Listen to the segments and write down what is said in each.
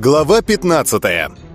Глава 15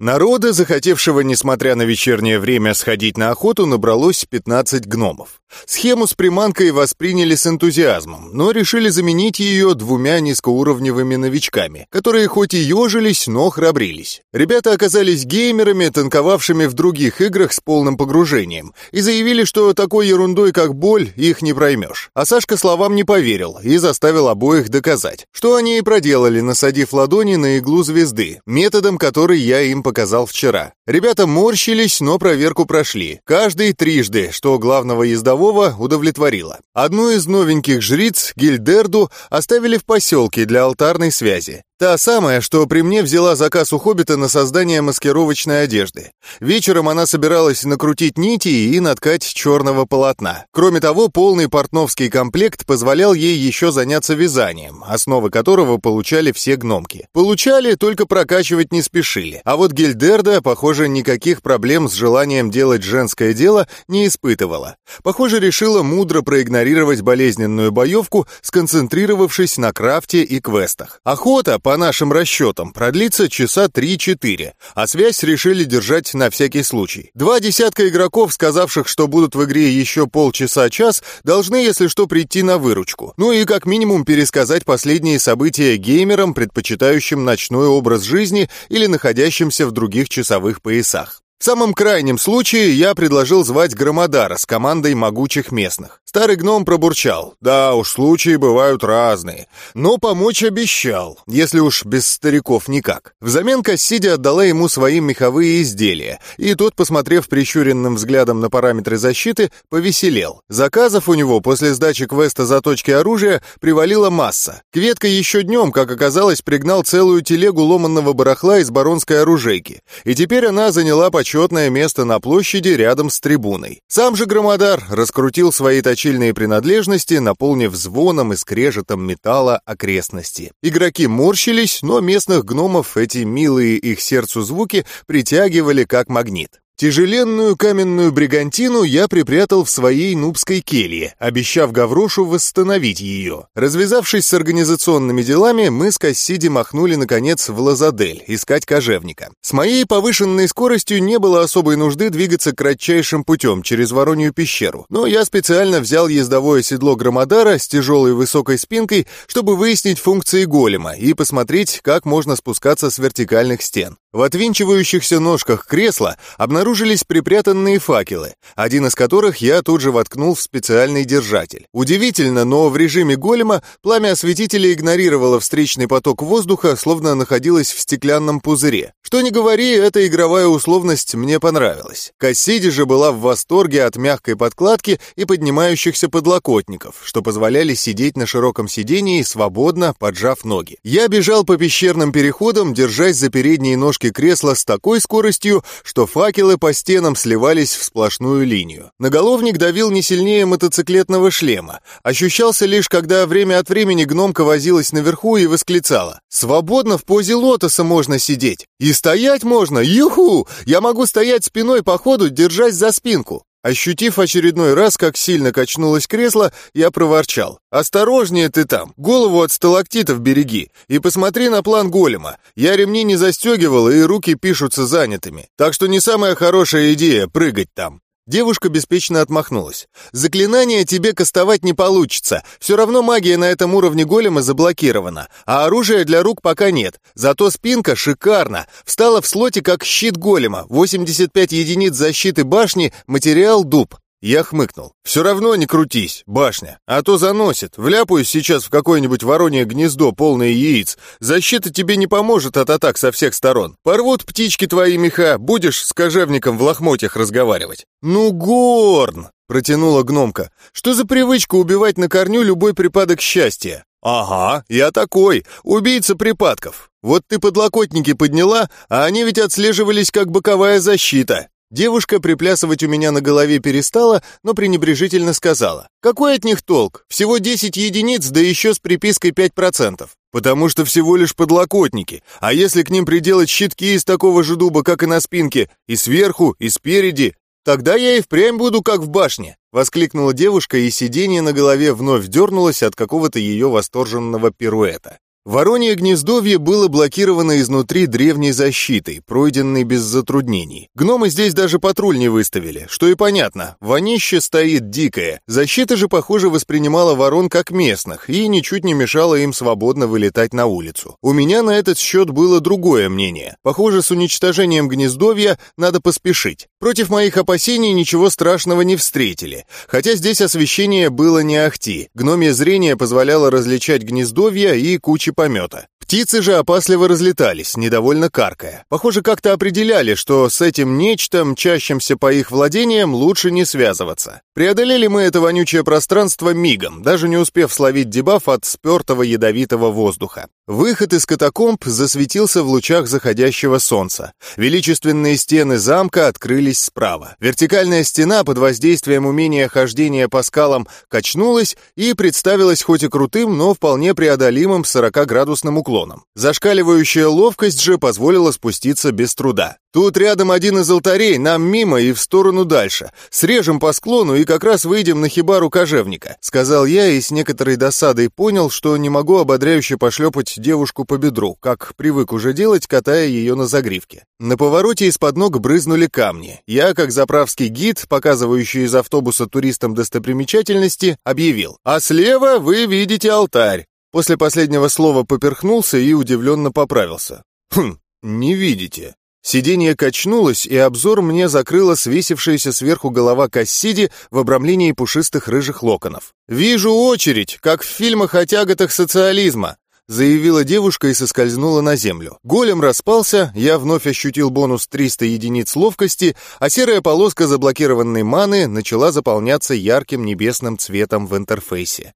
Народа, захотевшего, несмотря на вечернее время, сходить на охоту, набралось 15 гномов. Схему с приманкой восприняли с энтузиазмом, но решили заменить ее двумя низкоуровневыми новичками, которые хоть и ежились, но храбрились. Ребята оказались геймерами, танковавшими в других играх с полным погружением, и заявили, что такой ерундой, как боль, их не проймешь. А Сашка словам не поверил и заставил обоих доказать, что они и проделали, насадив ладони на иглу звезды, методом, который я им показал вчера. Ребята морщились, но проверку прошли. Каждый трижды, что главного ездового удовлетворило. Одну из новеньких жриц, Гильдерду, оставили в поселке для алтарной связи. Та самая, что при мне взяла заказ у Хоббита на создание маскировочной одежды. Вечером она собиралась накрутить нити и наткать черного полотна. Кроме того, полный портновский комплект позволял ей еще заняться вязанием, основы которого получали все гномки. Получали, только прокачивать не спешили. А вот Гильдерда, похоже, никаких проблем с желанием делать женское дело не испытывала. Похоже, решила мудро проигнорировать болезненную боевку, сконцентрировавшись на крафте и квестах. Охота, по нашим расчетам, продлится часа 3-4, а связь решили держать на всякий случай. Два десятка игроков, сказавших, что будут в игре еще полчаса-час, должны, если что, прийти на выручку. Ну и как минимум пересказать последние события геймерам, предпочитающим ночной образ жизни или находящимся в других часовых поясах. В самом крайнем случае я предложил звать Громодара с командой могучих местных. Старый гном пробурчал. Да уж, случаи бывают разные. Но помочь обещал, если уж без стариков никак. Взамен Кассиди отдала ему свои меховые изделия, и тот, посмотрев прищуренным взглядом на параметры защиты, повеселел. Заказов у него после сдачи квеста заточки оружия привалила масса. Кветка еще днем, как оказалось, пригнал целую телегу ломанного барахла из баронской оружейки, и теперь она заняла почетное место на площади рядом с трибуной. Сам же Громодар раскрутил свои точильные принадлежности, наполнив звоном и скрежетом металла окрестности. Игроки морщились, но местных гномов эти милые их сердцу звуки притягивали как магнит. Тяжеленную каменную бригантину я припрятал в своей нубской келье, обещав Гаврошу восстановить ее. Развязавшись с организационными делами, мы с Кассиди махнули, наконец, в Лазадель, искать кожевника. С моей повышенной скоростью не было особой нужды двигаться кратчайшим путем через Воронью пещеру, но я специально взял ездовое седло Громодара с тяжелой высокой спинкой, чтобы выяснить функции голема и посмотреть, как можно спускаться с вертикальных стен. В отвинчивающихся ножках кресла обнаружились припрятанные факелы, один из которых я тут же воткнул в специальный держатель. Удивительно, но в режиме голема пламя осветителя игнорировало встречный поток воздуха, словно находилось в стеклянном пузыре. Что ни говори, эта игровая условность мне понравилась. Кассиди же была в восторге от мягкой подкладки и поднимающихся подлокотников, что позволяли сидеть на широком сидении, свободно поджав ноги. Я бежал по пещерным переходам, держась за передние ножки ножки кресла с такой скоростью, что факелы по стенам сливались в сплошную линию. Наголовник давил не сильнее мотоциклетного шлема. Ощущался лишь, когда время от времени гномка возилась наверху и восклицала. «Свободно в позе лотоса можно сидеть! И стоять можно! Юху! Я могу стоять спиной по ходу, держась за спинку!» Ощутив очередной раз, как сильно качнулось кресло, я проворчал. «Осторожнее ты там, голову от сталактитов береги, и посмотри на план голема. Я ремни не застегивал, и руки пишутся занятыми, так что не самая хорошая идея прыгать там». Девушка беспечно отмахнулась. «Заклинание тебе кастовать не получится. Все равно магия на этом уровне голема заблокирована, а оружия для рук пока нет. Зато спинка шикарна. Встала в слоте как щит голема. 85 единиц защиты башни, материал дуб. Я хмыкнул. «Все равно не крутись, башня, а то заносит. Вляпаюсь сейчас в какое-нибудь воронье гнездо, полное яиц. Защита тебе не поможет от атак со всех сторон. Порвут птички твои меха, будешь с кожевником в лохмотьях разговаривать». «Ну, Горн!» — протянула гномка. «Что за привычка убивать на корню любой припадок счастья?» «Ага, я такой, убийца припадков. Вот ты подлокотники подняла, а они ведь отслеживались как боковая защита. Девушка приплясывать у меня на голове перестала, но пренебрежительно сказала. «Какой от них толк? Всего 10 единиц, да еще с припиской 5%. Потому что всего лишь подлокотники. А если к ним приделать щитки из такого же дуба, как и на спинке, и сверху, и спереди, тогда я и впрямь буду как в башне. — воскликнула девушка, и сиденье на голове вновь дернулось от какого-то ее восторженного пируэта. Воронье гнездовье было блокировано изнутри древней защитой, пройденной без затруднений. Гномы здесь даже патруль не выставили, что и понятно. Вонище стоит дикое. Защита же, похоже, воспринимала ворон как местных и ничуть не мешала им свободно вылетать на улицу. У меня на этот счет было другое мнение. Похоже, с уничтожением гнездовья надо поспешить. Против моих опасений ничего страшного не встретили. Хотя здесь освещение было не ахти. Гномье зрение позволяло различать гнездовья и кучи помета. Птицы же опасливо разлетались, недовольно каркая. Похоже, как-то определяли, что с этим нечто, чащимся по их владениям, лучше не связываться. Преодолели мы это вонючее пространство мигом, даже не успев словить дебаф от спертого ядовитого воздуха. Выход из катакомб засветился в лучах заходящего солнца. Величественные стены замка открылись справа. Вертикальная стена под воздействием умения хождения по скалам качнулась и представилась хоть и крутым, но вполне преодолимым 40-градусным уклоном. Зашкаливающая ловкость же позволила спуститься без труда. Тут рядом один из алтарей, нам мимо и в сторону дальше. Срежем по склону и как раз выйдем на хибару кожевника», — сказал я и с некоторой досадой понял, что не могу ободряюще пошлепать девушку по бедру, как привык уже делать, катая ее на загривке. На повороте из-под ног брызнули камни. Я, как заправский гид, показывающий из автобуса туристам достопримечательности, объявил. «А слева вы видите алтарь. После последнего слова поперхнулся и удивленно поправился. «Хм, не видите». Сиденье качнулось, и обзор мне закрыла свесившаяся сверху голова Кассиди в обрамлении пушистых рыжих локонов. «Вижу очередь, как в фильмах о тяготах социализма», заявила девушка и соскользнула на землю. Голем распался, я вновь ощутил бонус 300 единиц ловкости, а серая полоска заблокированной маны начала заполняться ярким небесным цветом в интерфейсе.